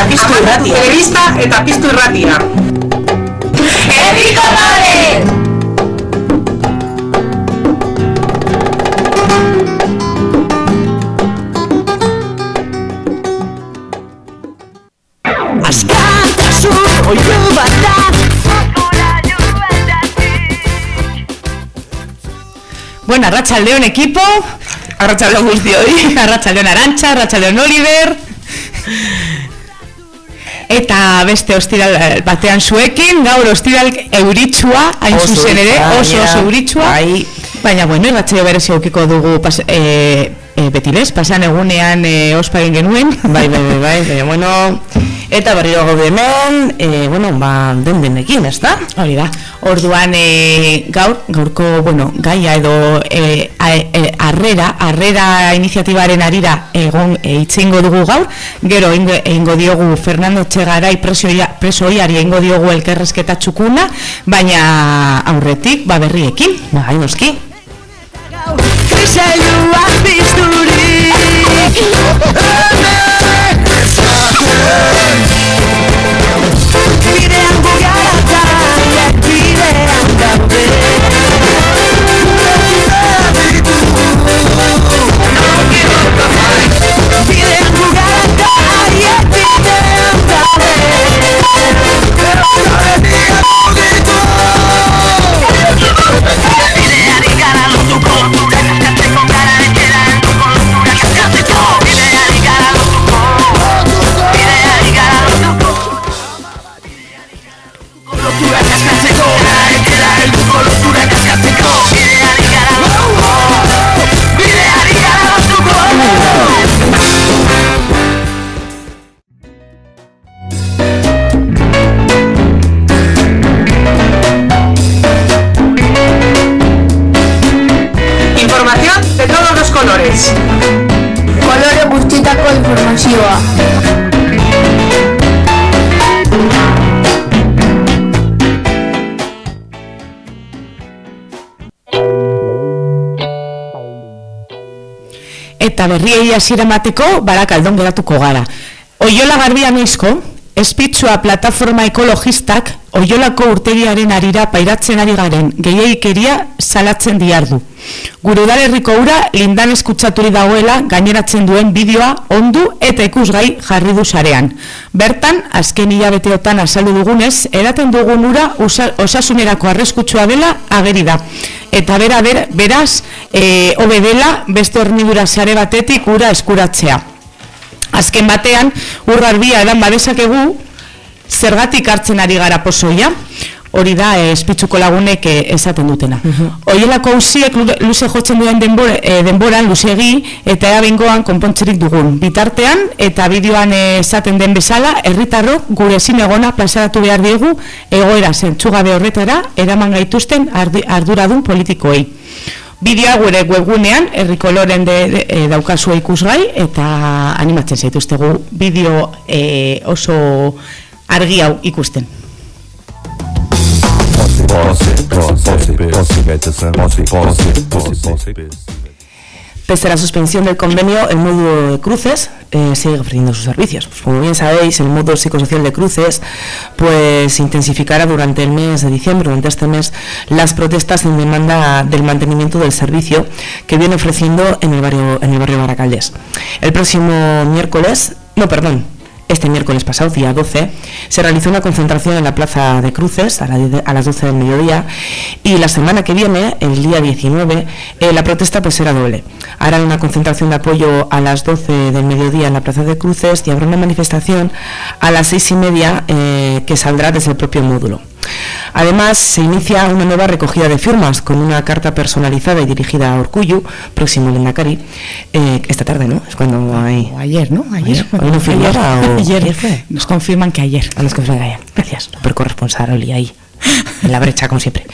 tapistu irratia. Telebista eta piztu irratia. Herriko Herriko Bueno, Arrachaldeón equipo. Arrachaldeón Guzti hoy. Arrachaldeón Arancha, Arrachaldeón Oliver. Eta beste ostiral batean zuekin, gaur ostiral euritsua, hain zuzen ere, oso oso euritsua. Bai. Baina, bueno, irratxeo berezi aukiko dugu pas, e, e, betilez, pasan egunean e, ospa egin genuen. Bai, bai, bai, bai, baina, bueno, eta berriro gaude hemen, e, bueno, ba, den denekin, ez da? Hori da. Orduan e, gaur, gaurko, bueno, gaia edo e, a, e, arrera, arrera iniziatibaren arira egon e, itzingo dugu gaur, gero egingo diogu Fernando Txegarai presoia, presoiari egingo diogu elkerrezketa txukuna, baina aurretik, ba berriekin. Bai, noski. Krisailua pizturik berriei hasiera emateko barakaldon geratuko gara. Oiola garbia noizko, Espitsua plataforma ekologistak Oiolako urtegiaren arira pairatzen ari garen gehiagikeria salatzen diardu. Gure udalerriko ura lindan eskutsaturi dagoela gaineratzen duen bideoa ondu eta ikusgai jarri du sarean. Bertan, azken hilabeteotan azaldu dugunez, eraten dugun ura osasunerako arriskutsua dela ageri da. Eta bera, ber, beraz, e, hobe dela beste hornidura sare batetik ura eskuratzea. Azken batean, urrarbia edan badezakegu, zergatik hartzen ari gara pozoia, hori da eh, espitzuko lagunek eh, esaten dutena. Oielako usiek luze jotzen duen denbora, eh, denboran luzegi eta ea bingoan konpontzerik dugun. Bitartean eta bideoan eh, esaten den bezala, herritarrok gure zinegona plazaratu behar diegu egoera zentzugabe horretara eraman gaituzten arduradun politikoei. Bideoa gure webgunean herrikoloren de, de, e, daukazua ikusgai eta animatzen zaituztegu bideo e, oso argi hau ikusten. Pese a la suspensión del convenio, el módulo de cruces eh, sigue ofreciendo sus servicios. Pues como bien sabéis, el módulo psicosocial de cruces pues intensificará durante el mes de diciembre, durante este mes, las protestas en demanda del mantenimiento del servicio que viene ofreciendo en el barrio, en el barrio Baracaldes. El próximo miércoles, no, perdón, este miércoles pasado, día 12, se realizó una concentración en la Plaza de Cruces a, las 12 del mediodía y la semana que viene, el día 19, eh, la protesta pues será doble. Harán una concentración de apoyo a las 12 del mediodía en la Plaza de Cruces y habrá una manifestación a las seis y media eh, que saldrá desde el propio módulo. Además, se inicia una nueva recogida de firmas con una carta personalizada y dirigida a Orcullu, próximo Lendakari, eh, esta tarde, ¿no? Es cuando hay... O ayer, ¿no? Ayer. Ayer. ¿Hoy no fue ayer o- ayer. ayer fue? Nos confirman que ayer. A los que vaya. Gracias. Super corresponsal, Oli, ahí. En la brecha, como siempre.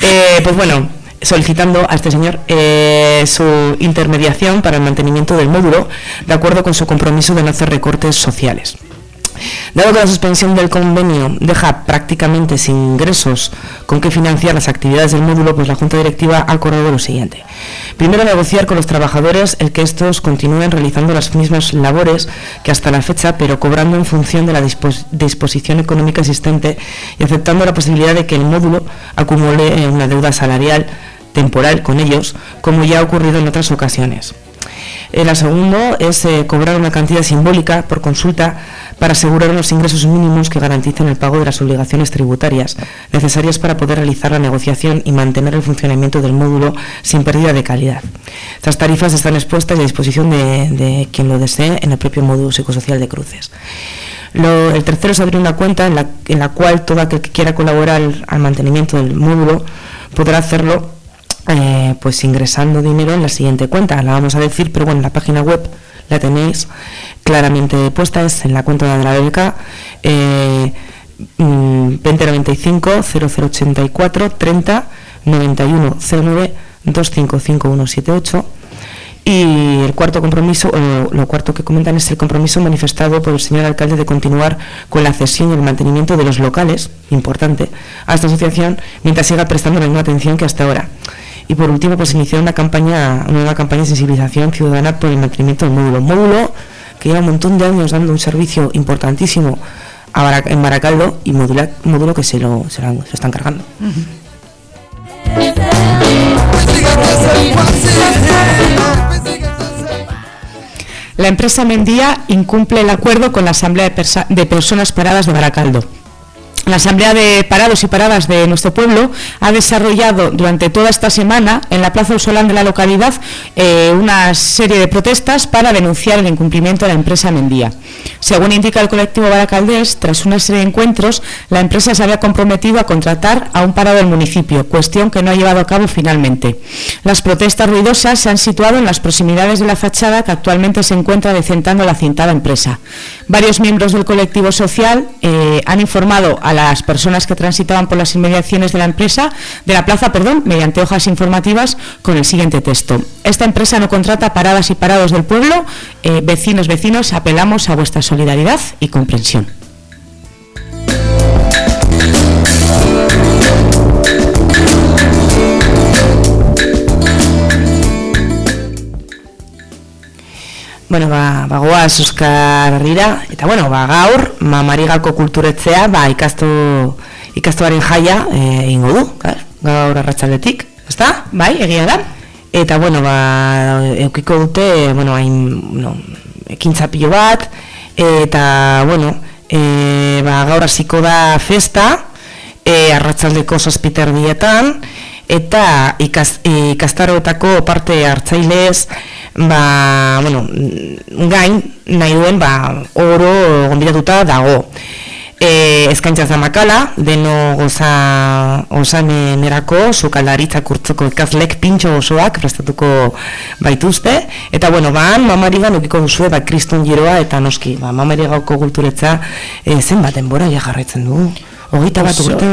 Eh, pues bueno, solicitando a este señor eh, su intermediación para el mantenimiento del módulo, de acuerdo con su compromiso de no hacer recortes sociales. Dado que la suspensión del convenio deja prácticamente sin ingresos con que financiar las actividades del módulo, pues la Junta Directiva ha acordado lo siguiente. Primero, negociar con los trabajadores el que estos continúen realizando las mismas labores que hasta la fecha, pero cobrando en función de la dispos- disposición económica existente y aceptando la posibilidad de que el módulo acumule eh, una deuda salarial temporal con ellos, como ya ha ocurrido en otras ocasiones. Eh, la segunda es eh, cobrar una cantidad simbólica por consulta para asegurar unos ingresos mínimos que garanticen el pago de las obligaciones tributarias necesarias para poder realizar la negociación y mantener el funcionamiento del módulo sin pérdida de calidad. Estas tarifas están expuestas y a disposición de, quien lo desee en el propio módulo psicosocial de cruces. El tercero es abrir una cuenta en la, en la cual todo aquel que quiera colaborar al mantenimiento del módulo podrá hacerlo eh, pues ingresando dinero en la siguiente cuenta. La vamos a decir, pero bueno, en la página web la tenéis claramente puesta, es en la cuenta de la beca eh, mm, 2095 0084 30 91 09 255178 y el cuarto compromiso, o lo cuarto que comentan es el compromiso manifestado por el señor alcalde de continuar con la cesión y el mantenimiento de los locales, importante, a esta asociación mientras siga prestando la misma atención que hasta ahora. Y por último, pues iniciar una campaña, una nueva campaña de sensibilización ciudadana por el mantenimiento del módulo. Módulo que lleva un montón de años dando un servicio importantísimo en Baracaldo y módulo, que se lo, se lo se están cargando. La empresa Mendía incumple el acuerdo con la Asamblea de, de Personas Paradas de Baracaldo. La Asamblea de Parados y Paradas de nuestro pueblo ha desarrollado durante toda esta semana en la Plaza Usolán de la localidad eh, una serie de protestas para denunciar el incumplimiento de la empresa Mendía. Según indica el colectivo Baracaldés, tras una serie de encuentros, la empresa se había comprometido a contratar a un parado del municipio, cuestión que no ha llevado a cabo finalmente. Las protestas ruidosas se han situado en las proximidades de la fachada que actualmente se encuentra decentando la cintada empresa. Varios miembros del colectivo social eh, han informado a las personas que transitaban por las inmediaciones de la empresa, de la plaza, perdón, mediante hojas informativas con el siguiente texto. Esta empresa no contrata paradas y parados del pueblo. Eh, vecinos, vecinos, apelamos a vuestra solidaridad y comprensión. Bagoaz Euskal Herrira, eta bueno, ba, gaur, mamarigako kulturetzea, ba, ikastu, ikastuaren jaia eh, egingo du, gar, gaur arratsaldetik, ezta? Bai, egia da. Eta bueno, ba, eukiko dute, bueno, hain, no, ekintza pilo bat, eta, bueno, e, ba, gaur hasiko da festa, e, arratsaldeko zazpiterdietan, eta ikas, ikastaroetako parte hartzailez, ba, bueno, gain, nahi duen, ba, oro gonbidatuta dago. E, eskaintza zamakala, deno goza osanerako, sukaldaritza kurtzoko ikazlek pintxo osoak prestatuko baituzte, eta bueno, ba, mamarigan ukiko duzue, ba, kriston giroa, eta noski, ba, mamarigako kulturetza e, zenbat denbora ja jarraitzen du. Hogeita bat urte,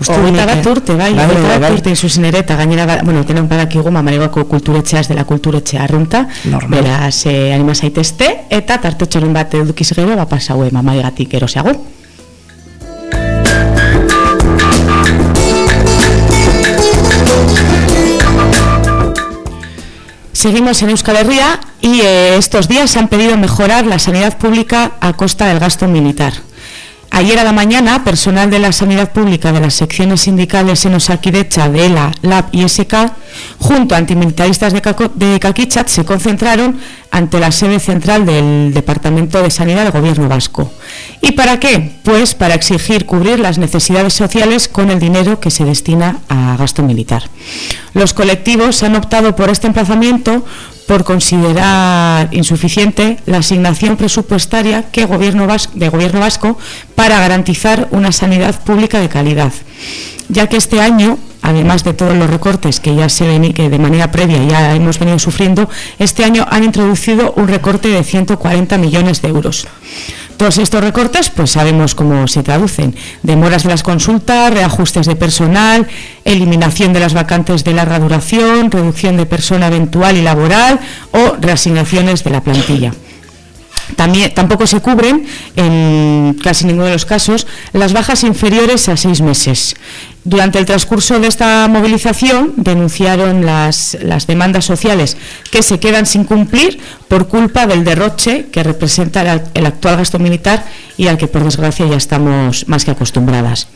uste nik, bat eh? urte, bai, bai, bai, bat urte zuzen ere, eta gainera, ba- bueno, tenen badakigu mamarigoko kulturetxea ez dela kulturetxea arrunta, beraz, eh, anima zaitezte, eta tartetxoren bat edukiz gero, ba, pasaue mamarigatik eroseago. Seguimos en Euskal Herria y eh, estos días se han pedido mejorar la sanidad pública a costa del gasto militar. Ayer a la mañana, personal de la sanidad pública de las secciones sindicales en Osakidecha de ELA, LAB y SK, junto a antimilitaristas de, Caco- de Kakichat, se concentraron ante la sede central del Departamento de Sanidad del Gobierno Vasco. ¿Y para qué? Pues para exigir cubrir las necesidades sociales con el dinero que se destina a gasto militar. Los colectivos han optado por este emplazamiento por considerar insuficiente la asignación presupuestaria que gobierno vas- de Gobierno vasco para garantizar una sanidad pública de calidad, ya que este año, además de todos los recortes que ya se ven que de manera previa ya hemos venido sufriendo, este año han introducido un recorte de 140 millones de euros. Todos estos recortes, pues sabemos cómo se traducen. Demoras de las consultas, reajustes de personal, eliminación de las vacantes de larga duración, reducción de persona eventual y laboral o reasignaciones de la plantilla. También, tampoco se cubren, en casi ninguno de los casos, las bajas inferiores a seis meses. Durante el transcurso de esta movilización denunciaron las, las demandas sociales que se quedan sin cumplir por culpa del derroche que representa el, actual gasto militar y al que por desgracia ya estamos más que acostumbradas.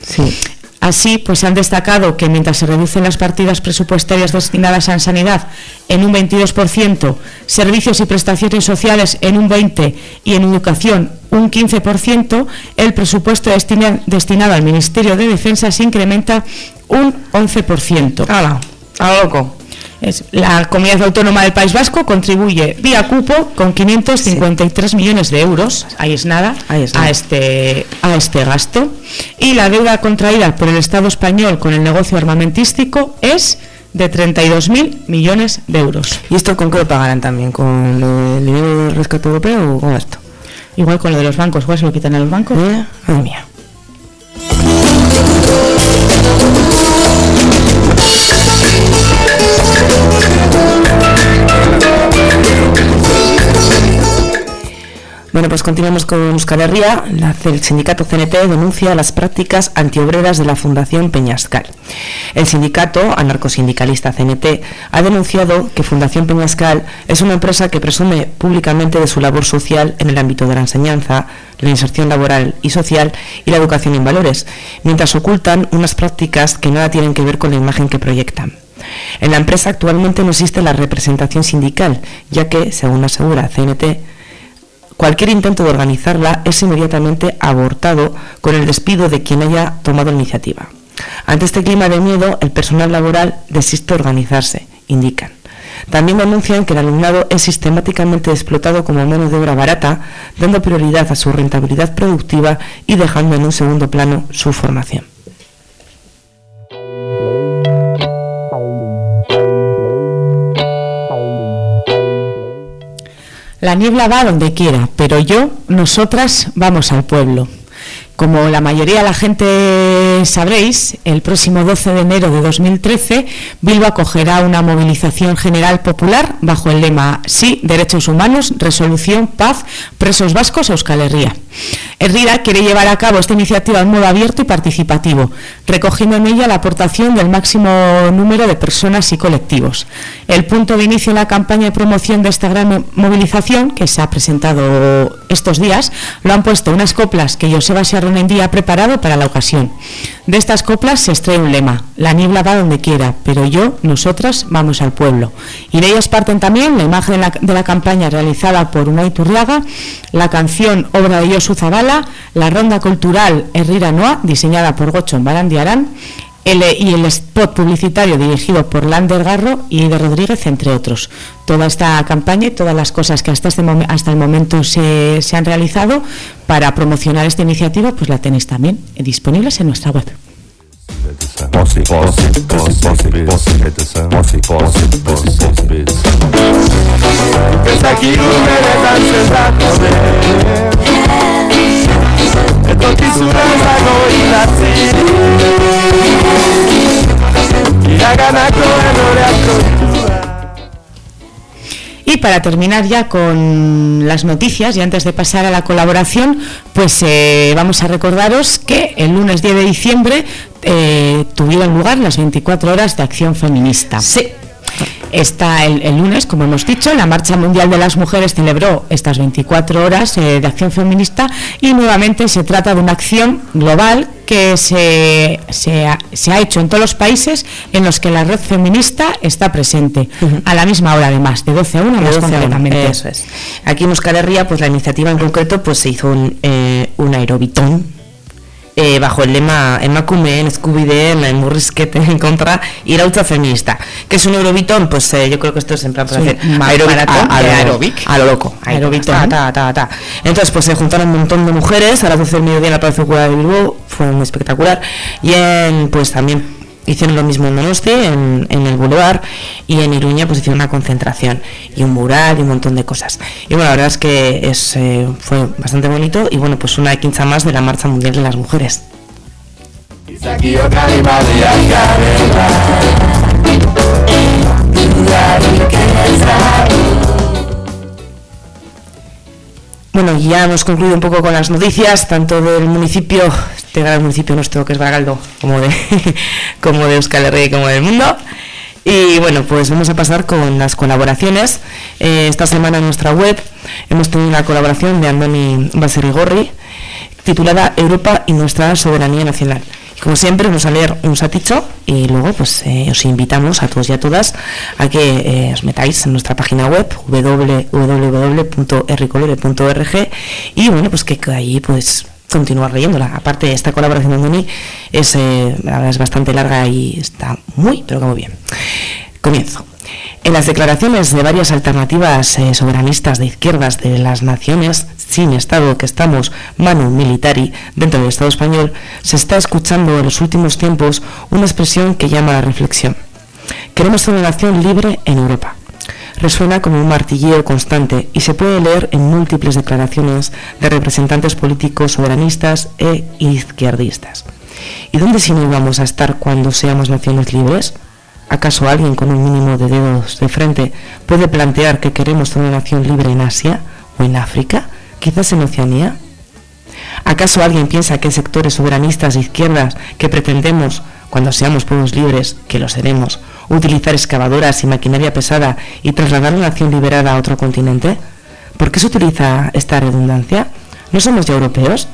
Así, pues han destacado que mientras se reducen las partidas presupuestarias destinadas a sanidad en un 22%, servicios y prestaciones sociales en un 20% y en educación un 15%, el presupuesto destina- destinado al Ministerio de Defensa se incrementa un 11%. ¡Hala! ¡A loco! Es- la Comunidad Autónoma del País Vasco contribuye vía cupo con 553 millones de euros, ahí es nada, Ahí es nada. a este a este gasto y la deuda contraída por el Estado español con el negocio armamentístico es de 32.000 millones de euros. ¿Y esto con qué lo pagarán también? ¿Con lo del dinero del rescate europeo o con esto? Igual con lo de los bancos, ¿cuál se lo quitan a los bancos? Madre mía. Bueno, pues continuamos con Euskal Herria. El sindicato CNT denuncia las prácticas antiobreras de la Fundación Peñascal. El sindicato anarcosindicalista CNT ha denunciado que Fundación Peñascal es una empresa que presume públicamente de su labor social en el ámbito de la enseñanza, la inserción laboral y social y la educación en valores, mientras ocultan unas prácticas que nada tienen que ver con la imagen que proyectan. En la empresa actualmente no existe la representación sindical, ya que, según asegura CNT, Cualquier intento de organizarla es inmediatamente abortado con el despido de quien haya tomado la iniciativa. Ante este clima de miedo, el personal laboral desiste de organizarse, indican. También denuncian que el alumnado es sistemáticamente explotado como mano de obra barata, dando prioridad a su rentabilidad productiva y dejando en un segundo plano su formación. La niebla va donde quiera, pero yo, nosotras, vamos al pueblo. Como la mayoría de la gente sabréis, el próximo 12 de enero de 2013 Bilbo acogerá una movilización general popular bajo el lema Sí, derechos humanos, resolución, paz, presos vascos, Euskal Herria. Herrera quiere llevar a cabo esta iniciativa en modo abierto y participativo, recogiendo en ella la aportación del máximo número de personas y colectivos. El punto de inicio en la campaña de promoción de esta gran movilización, que se ha presentado estos días, lo han puesto unas coplas que Joseba Serronendía ha preparado para la ocasión. De estas coplas se extrae un lema, la niebla va donde quiera, pero yo, nosotras, vamos al pueblo. Y de ellas parten también la imagen de la, de la campaña realizada por Unai Turriaga, la canción Obra de Josu Zabala, la ronda cultural Herrira Noa, diseñada por Gochon Barandiarán, el, y el spot publicitario dirigido por Lander Garro y de Rodríguez, entre otros. Toda esta campaña y todas las cosas que hasta, este hasta el momento se, se han realizado para promocionar esta iniciativa, pues la tenéis también disponibles en nuestra web. Y para terminar ya con las noticias y antes de pasar a la colaboración, pues eh, vamos a recordaros que el lunes 10 de diciembre eh, tuvieron lugar las 24 horas de acción feminista. Sí. Está el, el lunes, como hemos dicho, la Marcha Mundial de las Mujeres celebró estas 24 horas eh, de acción feminista y nuevamente se trata de una acción global que se, se, ha, se ha hecho en todos los países en los que la red feminista está presente, a la misma hora además, de 12 a 1 De más 12 a 1, concretamente. Eso es. Aquí en Euskal Herria, pues la iniciativa en concreto, pues se hizo un, eh, un aerobitón eh, bajo el lema Emakumeen en Murrizketen en contra irautza feminista. que es un aerobitón? Pues eh, yo creo que esto es en plan para Sí, hacer maratón a, a de lo, aeróbic. a lo loco. Aerobitón. ta, ta, ta, ta. Entonces, pues se juntaron un montón de mujeres a las 12 del mediodía en la Plaza Cultural de Bilbao, fue muy espectacular. Y en, pues también hicieron lo mismo en Donosti, en, el Boulevard, y en Iruña pues hicieron una concentración y un mural y un montón de cosas. Y bueno, la verdad es que es, eh, fue bastante bonito y bueno, pues una quinza más de la Marcha Mundial de las Mujeres. Bueno, ya hemos concluido un poco con las noticias, tanto del municipio, este gran municipio nuestro que es Baragaldo, como de, como de Euskal Herria y como del mundo. Y bueno, pues vamos a pasar con las colaboraciones. Eh, esta semana en nuestra web hemos tenido una colaboración de Andoni Baserigorri titulada Europa y nuestra soberanía nacional. Como siempre, vamos a leer un saticho y luego pues eh, os invitamos a todos y a todas a que eh, os metáis en nuestra página web www.rcolore.org y bueno, pues que ahí pues continuar leyéndola. Aparte, esta colaboración de Andoni es, eh, es bastante larga y está muy, pero como bien. Comienzo. En las declaraciones de varias alternativas eh, soberanistas de izquierdas de las naciones sin Estado que estamos manu militari dentro del Estado español, se está escuchando en los últimos tiempos una expresión que llama a la reflexión. Queremos una nación libre en Europa. Resuena como un martilleo constante y se puede leer en múltiples declaraciones de representantes políticos soberanistas e izquierdistas. ¿Y dónde si no vamos a estar cuando seamos naciones libres? ¿Acaso alguien con un mínimo de dedos de frente puede plantear que queremos una nación libre en Asia o en África, quizás en Oceanía? ¿Acaso alguien piensa que sectores soberanistas de izquierdas que pretendemos, cuando seamos pueblos libres, que lo seremos, utilizar excavadoras y maquinaria pesada y trasladar una nación liberada a otro continente? ¿Por qué se utiliza esta redundancia? ¿No somos ya europeos?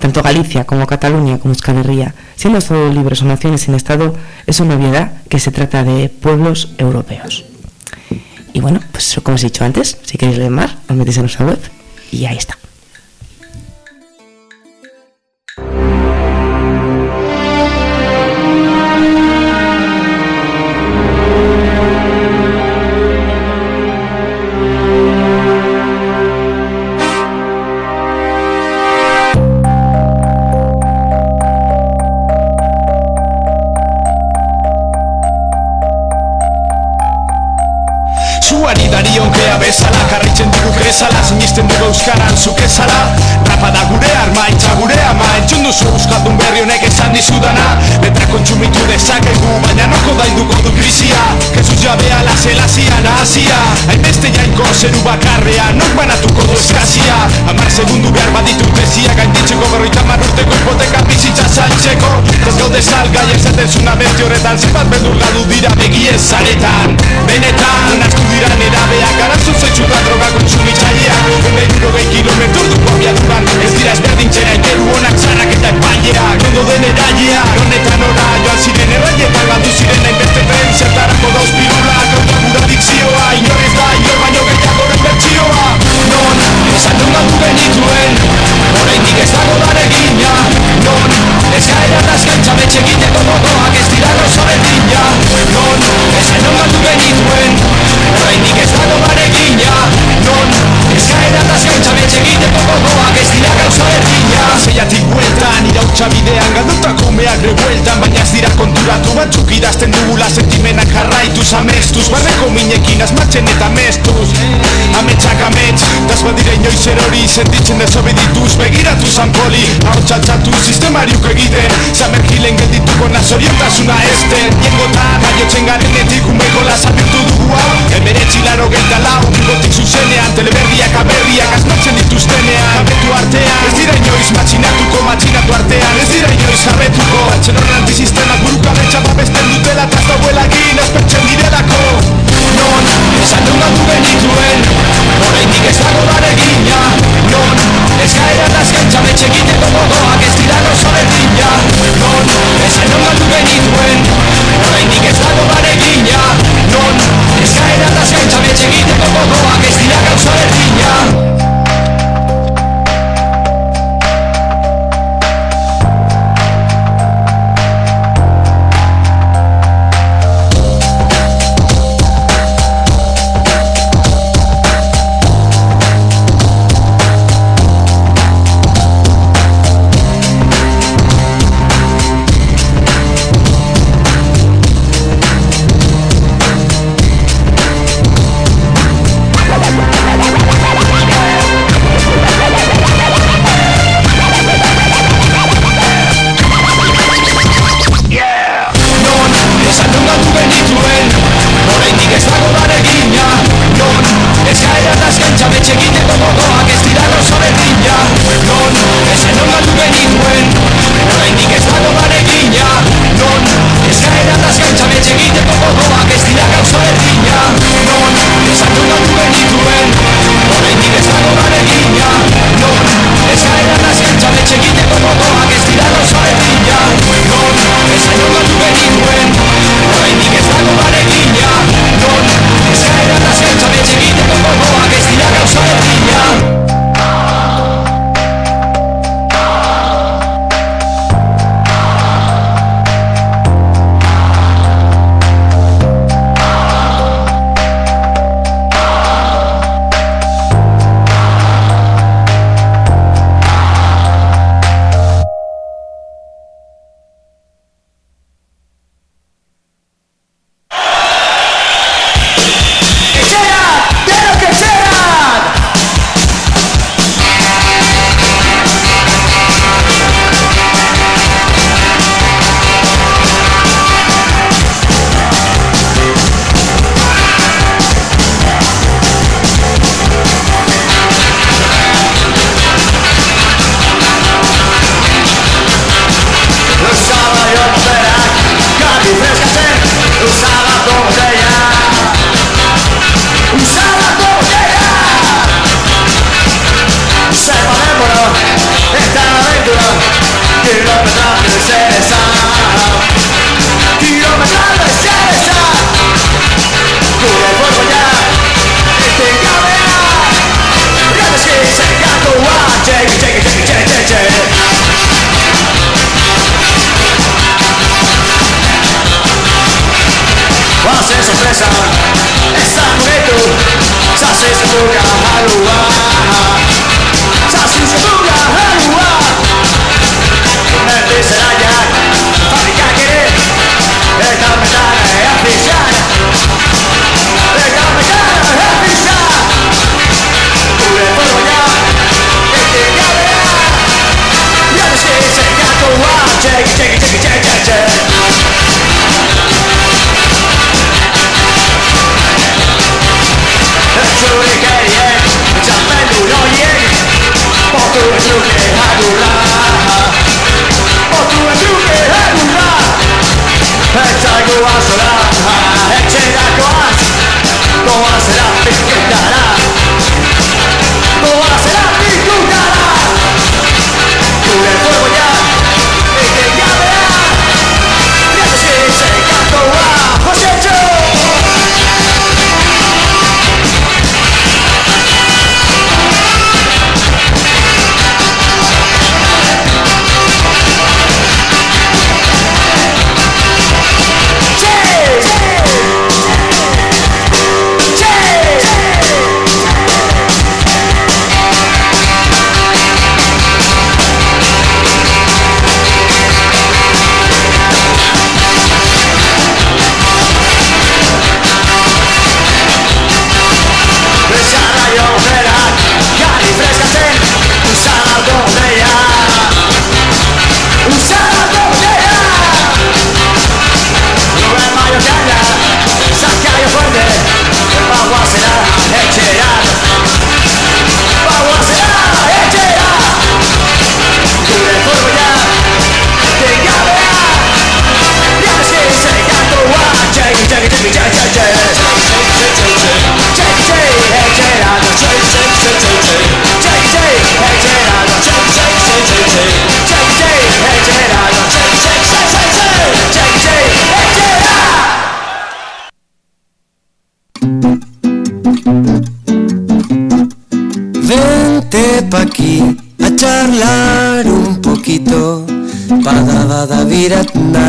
Tanto Galicia como Cataluña como Euskal siendo todos libres o naciones sin Estado, es una obviedad que se trata de pueblos europeos. Y bueno, pues como os he dicho antes, si queréis leer más, os metéis en nuestra web y ahí está. Beste horretan Zenbat beldur gadu dira begiez zaretan. Benetan asko dira nerabeak Arazo zaitzuta droga kontsumitzaileak Beiruro gehi kilometro duko abiaduran Ez dira ezberdintzera ikeru honak zarrak eta epaileak. Ondo den erailea Honetan ora joan ziren erraietan Galdu ziren hainbeste tren. Zertarako dauz pirulak Hau da gura dikzioa. Inor ez da inor baino gehiagoren bertsioa Non, esan non galdu genituen Oraindik ez dago daregina. Non, ez gaera taskaintza betxe egiteko asmatzen eta mestuz. Ametsak amets, das badira inoiz erori Sentitzen desobedituz, begiratu zanpoli Hau txatxatu sistemariuk egiten. Zamergilen geldituko nazoriotasuna esten. Diengotan, aiotzen garenetik umeko lazabirtu dugu hau. Emeretzi laro geita lau, gotik zuzenean. Teleberriak aberriak asmatzen dituztenean. Jabetu artean, ez dira inoiz matxinatuko matxinatu artean. Ez dira inoiz jabetuko horren antisistemak buruka betxa babesten dutela Taz dauela egin aspertzen direlako Non, esan non galdu genituen Oraindik ez dago baregina. Non, ez gaera taskaintza betxe egiteko modoak ez dira gauza berdina Non, esan non galdu genituen Oraindik ez dago baregina. Non, ez gaera taskaintza betxe egiteko modoak ez dira gauza berdina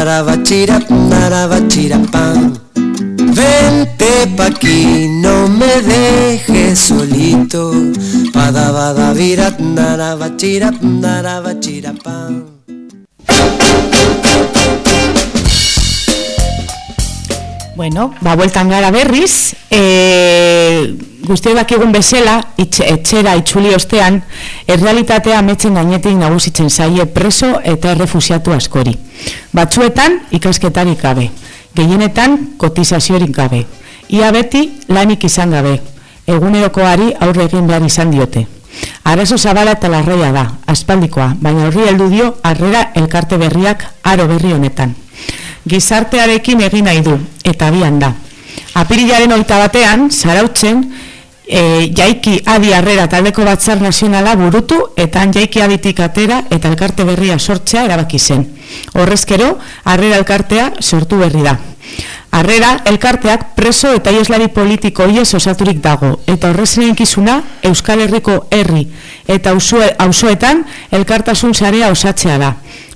narabachirapam. Vente pa' aquí, no me dejes solito. Padabadavirat, narabachirap, narabachirapam. Bueno, ba, bueltan gara berriz, e, guztiak dakigun bezala, itx, etxera itxuli ostean, errealitatea ametzen gainetik nagusitzen zaie preso eta errefusiatu askori. Batzuetan, ikasketarik gabe, gehienetan, kotizaziorik gabe. Ia beti, lanik izan gabe, egunerokoari aurre egin behar izan diote. Arazo zabala eta larreia da, aspaldikoa, baina horri heldu dio, arrera elkarte berriak aro berri honetan gizartearekin egin nahi du, eta bian da. Apirilaren oita batean, zarautzen, e, jaiki adi harrera taldeko batzar nazionala burutu, eta jaiki aditik atera eta elkarte berria sortzea erabaki zen. Horrezkero, harrera elkartea sortu berri da. Harrera, elkarteak preso eta ieslari politiko ies osaturik dago, eta horrezen enkizuna Euskal Herriko herri eta auzoetan elkartasun zarea osatzea da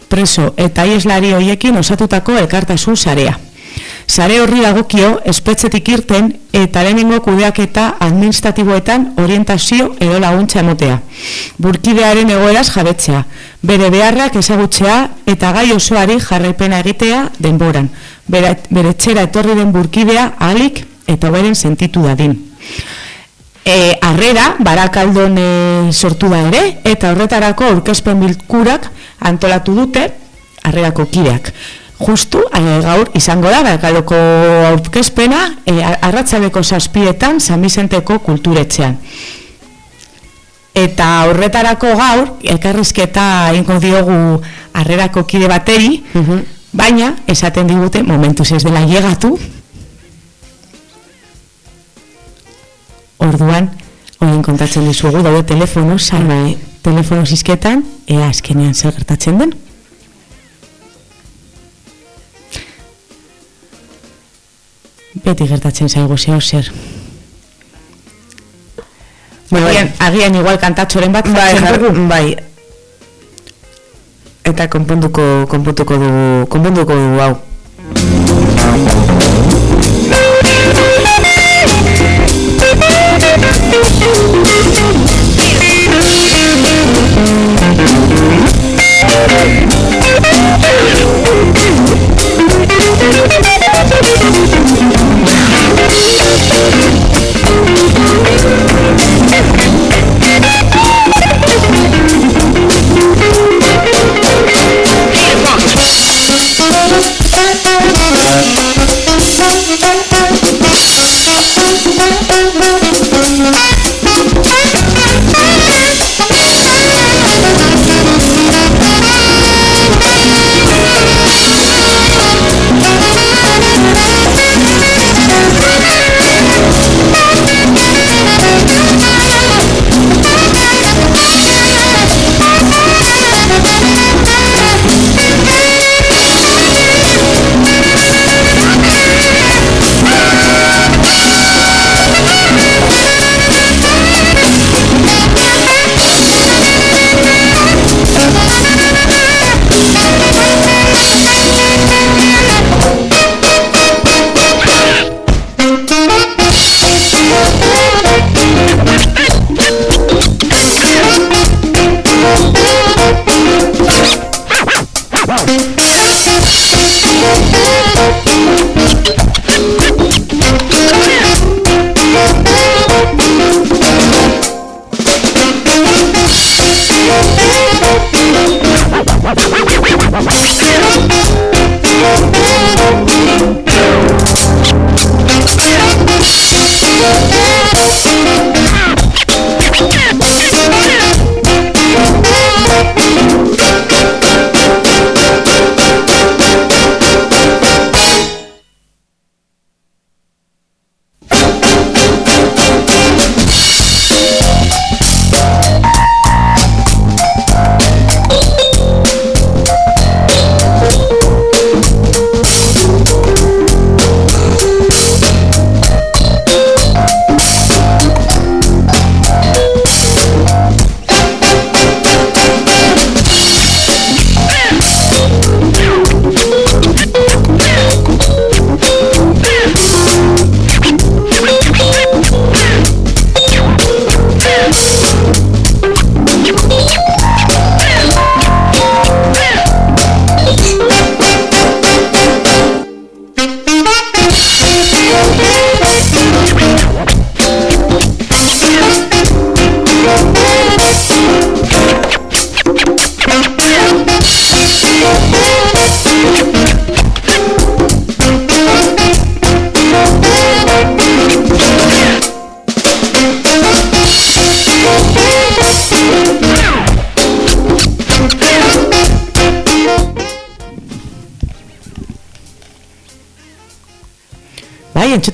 preso eta ieslari hoiekin osatutako elkartasun sarea. Sare horri dagokio espetzetik irten eta lehenengo kudeak eta administratiboetan orientazio edo laguntza emotea. Burkidearen egoeraz jabetzea, bere beharrak ezagutzea eta gai osoari jarraipena egitea denboran. Bere, bere txera etorri den burkidea ahalik eta beren sentitu dadin. E, arrera, barakaldon e, sortu da ere, eta horretarako aurkezpen bilkurak antolatu dute arrerako kideak. Justu, e, gaur izango da, barakaldoko aurkezpena, e, arratzaleko saspietan, San kulturetzean. Eta horretarako gaur, elkarrizketa ingo diogu arrerako kide bateri, mhm. baina, esaten digute, momentuz ez dela llegatu, Orduan, horien kontatzen dizugu, daude telefono, salbe telefono zizketan, ea azkenean zer gertatzen den. Beti gertatzen zaigu zeo zer. Bueno, agian, agian igual kantatxoren bat bai, dugu. Bai, eta konponduko, konponduko dugu, konponduko dugu hau.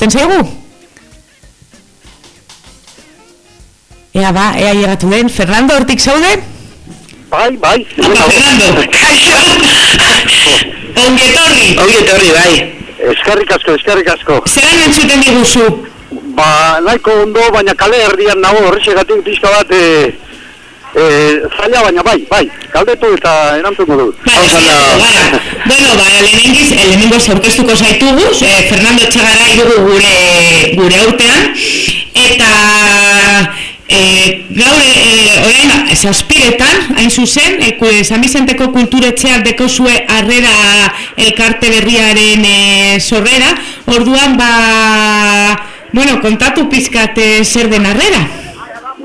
Entzuten zaigu? Ea ba, ea llegatu den. Fernando, hortik zaude? Bai, bai. Fernando, kaixo! Ongi etorri! Ongi etorri, bai. Eskerrik asko, eskerrik asko. Zeran entzuten diguzu? Ba, nahiko ondo, baina kale erdian nago horrexegatik pixka bat, e, e, zaila baina bai, bai, galdetu eta erantzungo dut. Vale, sí, bueno, bueno, ba, lehenengiz, lehenengo zaurkeztuko zaituguz, eh, Fernando Txagarai dugu gure, gure aurtean, eta E, gaur, e, orain, zazpiretan, hain zuzen, e, San Vicenteko kulturetxeak deko arrera elkarte berriaren e, sorrera, orduan, ba, bueno, kontatu pizkate zer den arrera?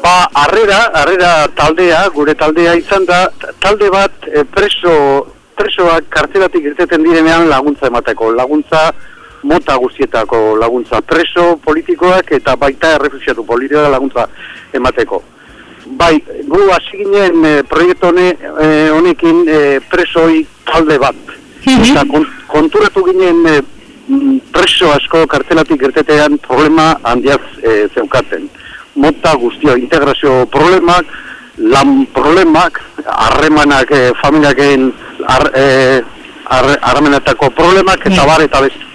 Ba, arrera, arrera taldea, gure taldea izan da, talde bat e, preso, presoak kartzelatik irteten direnean laguntza emateko, laguntza mota guztietako laguntza preso politikoak eta baita errefusiatu politikoa laguntza emateko. Bai, gu hasi ginen e, proiektu e, honekin e, presoi talde bat. Eta konturatu ginen e, preso asko kartelatik gertetean problema handiaz e, zeukaten. Mota guztio, integrazio problemak, lan problemak, harremanak e, familiaken harremanetako problemak, eta bar eta beste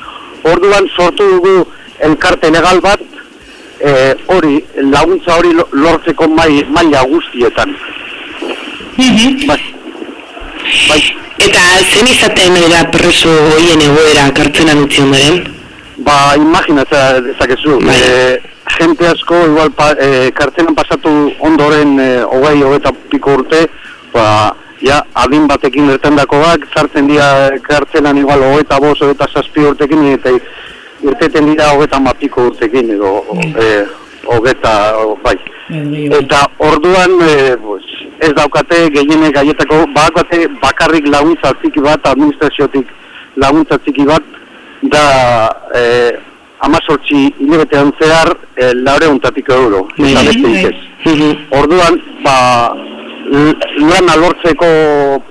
orduan sortu dugu elkarte legal bat e, hori laguntza hori lortzeko mai, maila guztietan mhm. bai. bai. Eta zen izaten era preso hoien egoera kartzenan utzi ondaren? Ba, imaginatza dezakezu. Bai. E, gente asko, igual, pa, e, kartzenan pasatu ondoren e, hogei, hogeta piko urte, ba, ja, adin batekin bak, zartzen dira kartzelan igual hogeta bos, hogeta saspi urtekin, eta irteten dira hogeta mapiko urtekin, edo hogeta, bai. Eta orduan, e, pues, ez daukate gehiene gaietako, bakate bakarrik laguntza txiki bat, administraziotik laguntza txiki bat, da e, amazortzi hilebetean zehar e, laure untatik euro, eta beste ikez. Orduan, ba, lan alortzeko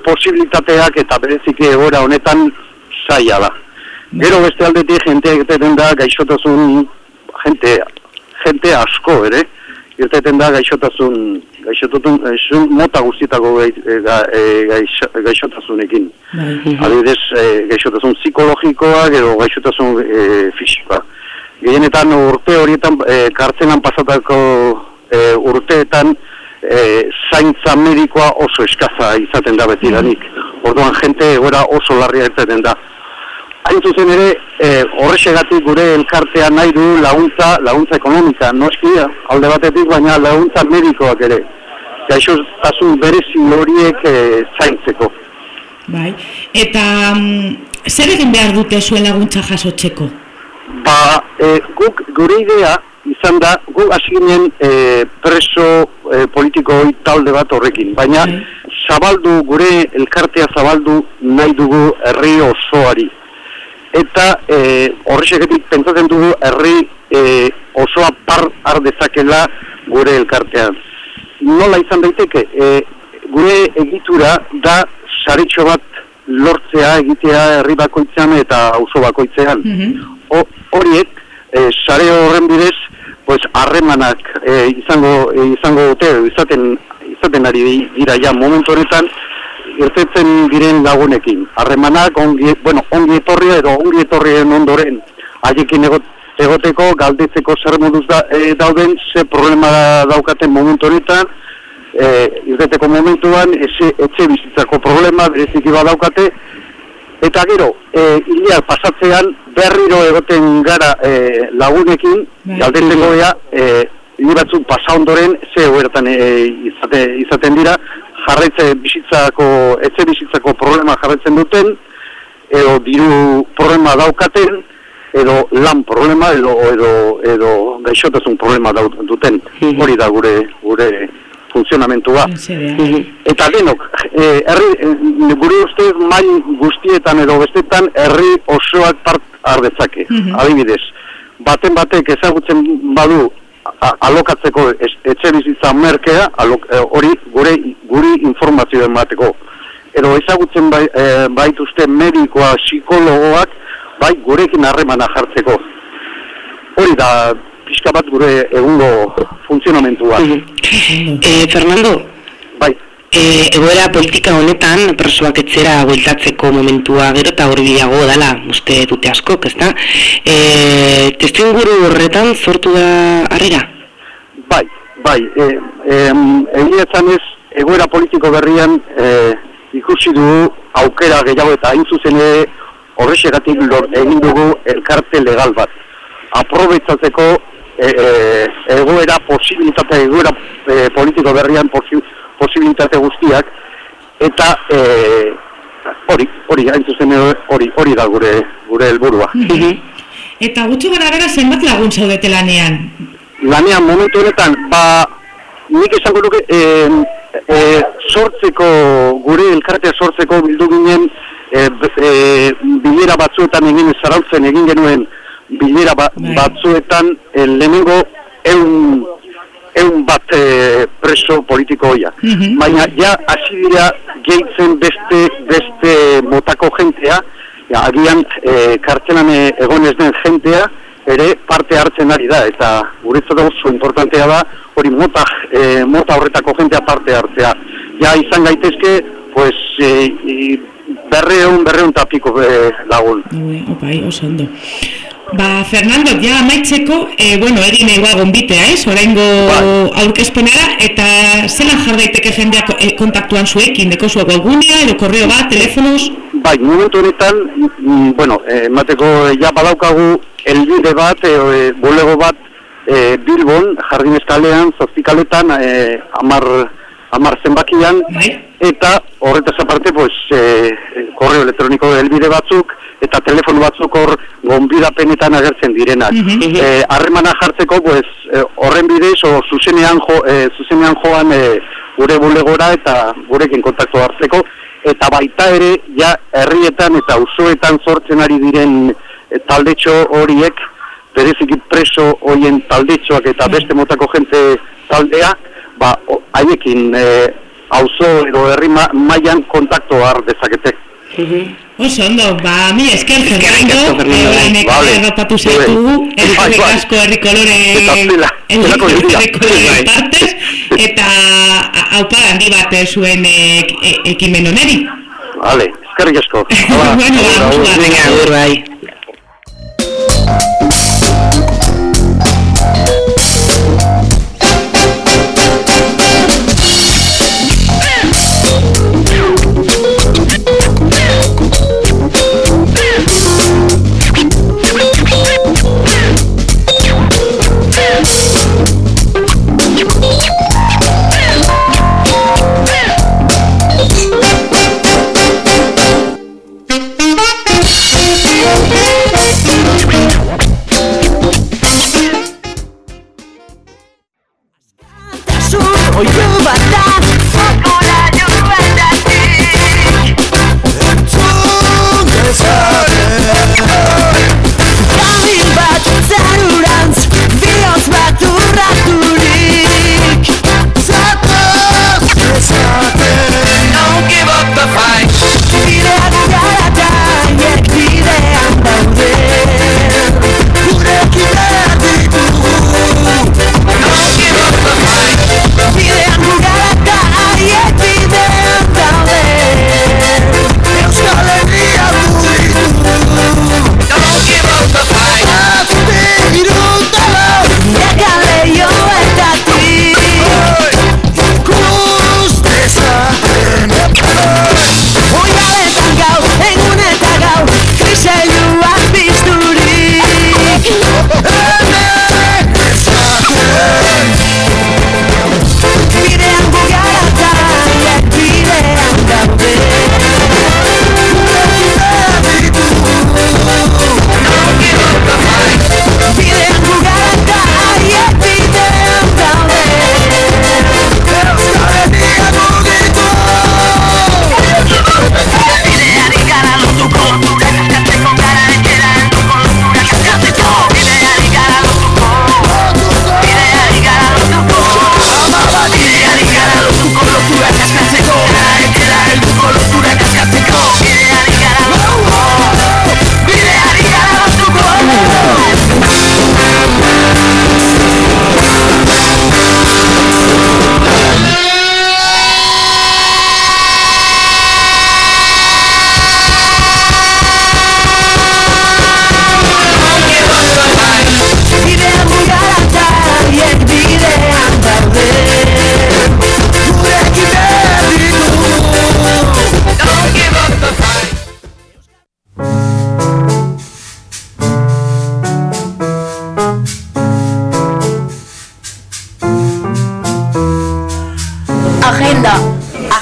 posibilitateak eta bereziki egoera honetan zaila da. Gero beste aldetik jente egiten da gaixotasun jente, jente asko ere, irteten da gaixotasun, gaixotasun, mota guztietako e, e, gaixotasunekin. Bai. Adibidez, e, gaixotasun psikologikoa, gero gaixotasun e, fisikoa. Gehienetan urte horietan, e, kartzenan pasatako e, urteetan, e, zaintza medikoa oso eskaza izaten da beti danik. Orduan jente egoera oso larria izaten da. Hain zuzen ere, e, horrexegatik gure elkartea nahi du laguntza, laguntza ekonomika, noski alde batetik, baina laguntza medikoak ere. Gaixo tasun berezi horiek e, zaintzeko. Bai, eta mm, zer egin behar dute zuen laguntza jasotzeko? Ba, e, guk gure idea izan da, gu hasi ginen e, preso e, politikoi talde bat horrekin, baina bai. zabaldu, gure elkartea zabaldu nahi dugu herri osoari. Eta e, horrexeketik pentsatzen dugu herri e, osoa par ardezakela gure elkartean. Nola izan daiteke, e, gure egitura da saretxo bat lortzea egitea herri bakoitzean eta auzo bakoitzean. Mhm. Horiek, e, sare horren bidez, pues harremanak e, izango e, izango dute izaten izaten ari dira ja momentu honetan irtetzen diren lagunekin. Harremanak ongi bueno ongi etorri edo ongi etorrien ondoren haiekin egoteko galdetzeko zer moduz da, e, dauden ze problema daukaten momentu honetan e, irteteko momentuan ese, etxe bizitzako problema bereziki badaukate Eta gero, e, ilia pasatzean berriro egoten gara e, lagunekin, bai. galdetzeko ea, e, hili batzuk pasa ondoren, ze huertan e, izate, izaten dira, jarretze bizitzako, etxe bizitzako problema jarretzen duten, edo diru problema daukaten, edo lan problema, edo, edo, edo gaixotasun problema duten, hori da gure, gure funtzionamentua. Eta denok, e, herri, e, gure ustez mail guztietan edo bestetan herri osoak part ardetzake. Mm Adibidez, baten batek ezagutzen badu alokatzeko etxe bizitza merkea, e, hori gure guri informazio emateko. Edo ezagutzen bai, e, baituzte medikoa, psikologoak, bai gurekin harremana jartzeko. hori da pixka bat gure egungo funtzionamentua. E, Fernando, Bai, e, egoera politika honetan presoak etzera bueltatzeko momentua gero eta hurbilago dala, uste dute askok, ezta? E, testu inguru horretan sortu da harrera? bai, bai, e, em, egia esan ez, egoera politiko berrian e, ikusi dugu aukera gehiago eta hain zuzen ere horrexegatik egin dugu elkarte legal bat. Aprobetzatzeko e, e, egoera posibilitate, egoera e, politiko berrian posi, posibilitate guztiak eta e, hori, hori, hain zuzen hori, hori da gure gure helburua. Eta gutxi gara bera zenbat lagun zaudete lanean? lanean momentu honetan, ba, nik esango nuke, e, e, sortzeko, gure elkartea sortzeko bildu ginen, e, e, bilera batzuetan egin zarautzen egin genuen bilera ba, batzuetan e, lehenengo eun, eun bat e, preso politiko hoia. Baina ja hasi dira gehitzen beste, beste motako jentea, ja, agian e, kartzelan e, egon ez den jentea, ere parte hartzen ari da, eta guretzat oso importantea da, hori mota, e, mota horretako jentea parte hartzea. Ja izan gaitezke, pues, e, i- berreun, berreun tapiko e, lagun. Bai, oso ondo. Ba, Fernando, ja amaitzeko, e, bueno, egin egoa gonbitea, ez? Oraingo aurkezpenera, eta zelan jar daiteke jendeak e, kontaktuan zuekin, deko zuek webgunea, edo korreo bat, telefonos? Bai, momentu honetan, mm, bueno, eh, emateko eh, ja badaukagu elbide bat, e, e, bulego bat, e, Bilbon, jardin eskalean, zazpikaletan, e, amar, amar zenbakian, eta horretaz aparte, pues, e, korreo elektroniko elbide batzuk, eta telefono batzuk hor gonbidapenetan agertzen direnak. Mhm. Eh, harremana jartzeko, pues, eh, horren bidez, o zuzenean, jo, eh, zuzenean joan eh, gure bulegora eta gurekin kontaktu hartzeko, eta baita ere, ja, herrietan eta auzoetan sortzen ari diren eh, taldetxo horiek, bereziki preso horien taldetxoak eta beste motako jente taldea, ba, o- haiekin eh, auzo edo herri ma mailan kontaktu har dezakete. Oso ondo, ba, mi esker Fernando, asko, Fernando. orain Vale. errapatu Bai. zaitugu, Bai, eskerrik bai. asko herri kolore, herri Bai. partez, eta a- aupa handi bat eh, zuen ek, e, ekimen oneri. Vale, eskerrik asko. bueno, ba, agur bat. Venga, agur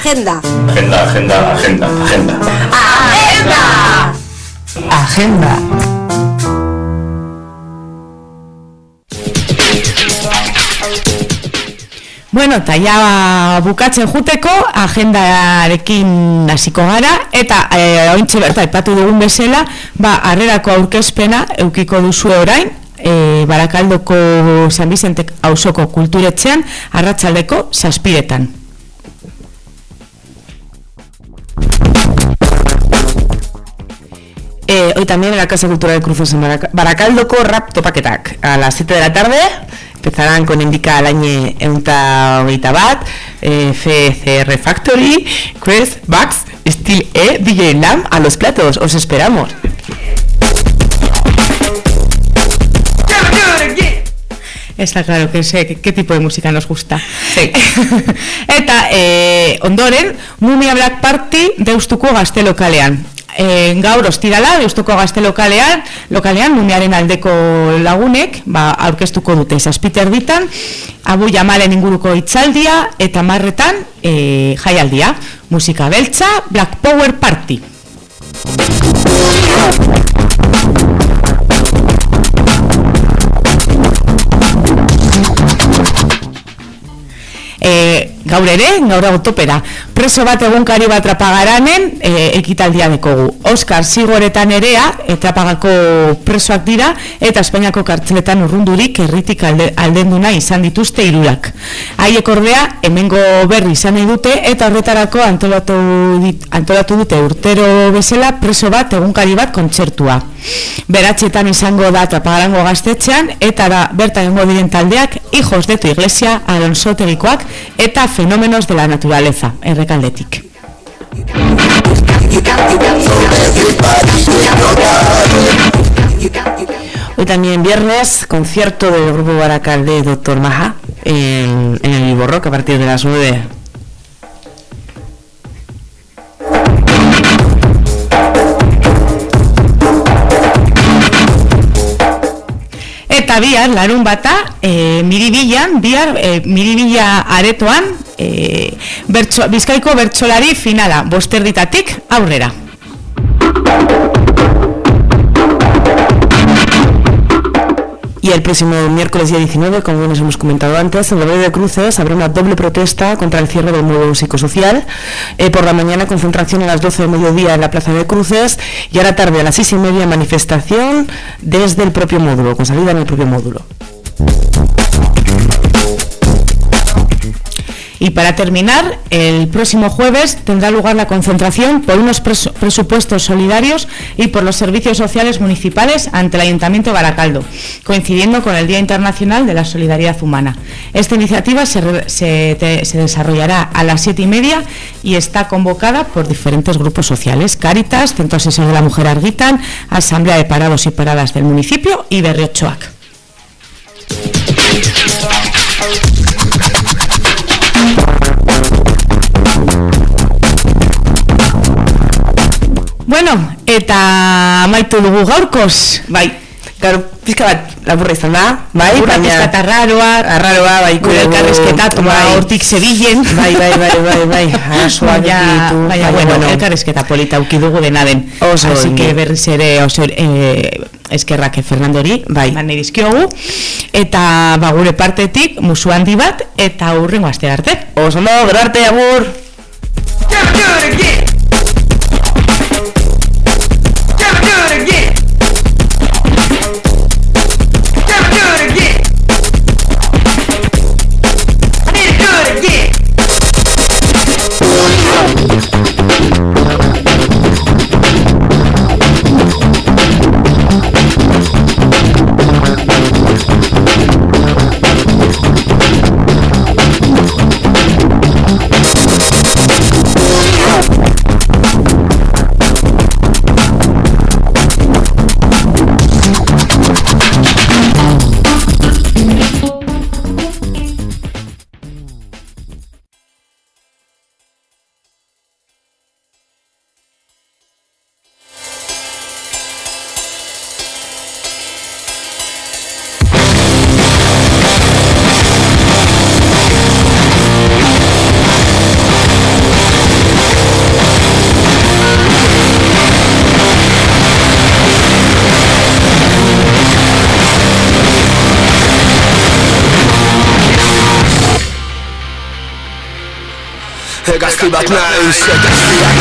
Agenda. Agenda, agenda, agenda, agenda. Agenda. Agenda. Bueno, eta ja bukatzen juteko agendarekin hasiko gara eta e, ointxe berta ipatu dugun bezala, ba harrerako aurkezpena eukiko duzu orain, e, Barakaldoko San Vicente auzoko kulturetxean arratsaldeko zazpiretan. Eh, hoy también en la Casa Cultural de Cruces en Baraca- Baracaldoko Rap Topaketak. A las 7 de la tarde empezarán con Indica Alañe Eunta Hogeita Bat, eh, FCR Factory, Chris, Bax, Steel E, DJ a los platos. Os esperamos. Está claro que sé qué, tipo de música nos gusta. Sí. Eta eh, ondoren, Mumia Black Party deustuko gazte lokalean. E, gaur ostirala, deustuko gazte lokalean, lokalean mumiaren aldeko lagunek, ba, aurkeztuko dute zazpiter ditan, abu jamalen inguruko itzaldia, eta marretan e, jaialdia, musika beltza, Black Power Party. eh, gaur ere, gaur autopera. Preso bat egunkari bat trapagaranen e, ekitaldia dekogu. Oskar Zigoretan erea, etrapagako presoak dira, eta Espainiako kartzeletan urrundurik erritik alde, aldenduna izan dituzte irurak. Haiek ordea, hemengo berri izan nahi dute, eta horretarako antolatu, dit, antolatu dute urtero bezala preso bat egunkari bat kontzertua. Beratxetan izango da trapagarango gaztetxean, eta da bertan egongo diren taldeak, hijos de tu iglesia, Alonso Tegikoak, fenómenos de la naturaleza, errekaldetik. Hoy también viernes, concierto del grupo Baracalde Doctor Maja en, el Rock a partir de las 9. Eta bihar, larun bata, e, miribilan, bihar, e, miribila aretoan, e, bertso, bizkaiko bertsolari finala, bosterditatik aurrera. Y el próximo miércoles día 19, como nos hemos comentado antes, en el barrio de Cruces habrá una doble protesta contra el cierre del módulo psicosocial. Eh, por la mañana concentración a las 12 de mediodía en la plaza de Cruces y a la tarde a las 6 y media manifestación desde el propio módulo, con salida en el propio módulo. Y para terminar, el próximo jueves tendrá lugar la concentración por unos pres- presupuestos solidarios y por los servicios sociales municipales ante el Ayuntamiento de Baracaldo, coincidiendo con el Día Internacional de la Solidaridad Humana. Esta iniciativa se desarrollará a las siete y media y está convocada por diferentes grupos sociales, Cáritas, Centro Asesor de la Mujer Arguitan, Asamblea de Parados y Paradas del municipio y Berriochoac. Bueno, eta amaitu dugu gaurkoz. Bai, gaur pizka bat laburra izan da, bai, Laburra pizka eta arraroa, arraroa, bai, gure elkarrizketa toma bai. hortik zebilen. Bai, bai, bai, bai, bai, arazoak Baina, ditu, baina, baina, bueno, bueno. elkarrizketa polita uki dugu dena den. Oso Así que berriz ere oso eh, eskerrak Fernandori, bai. Eman nahi dizkiogu. Eta ba, gure partetik musu handi bat eta hurrengo aste arte. Oso ondo, gero arte, agur! bat naiz that knows.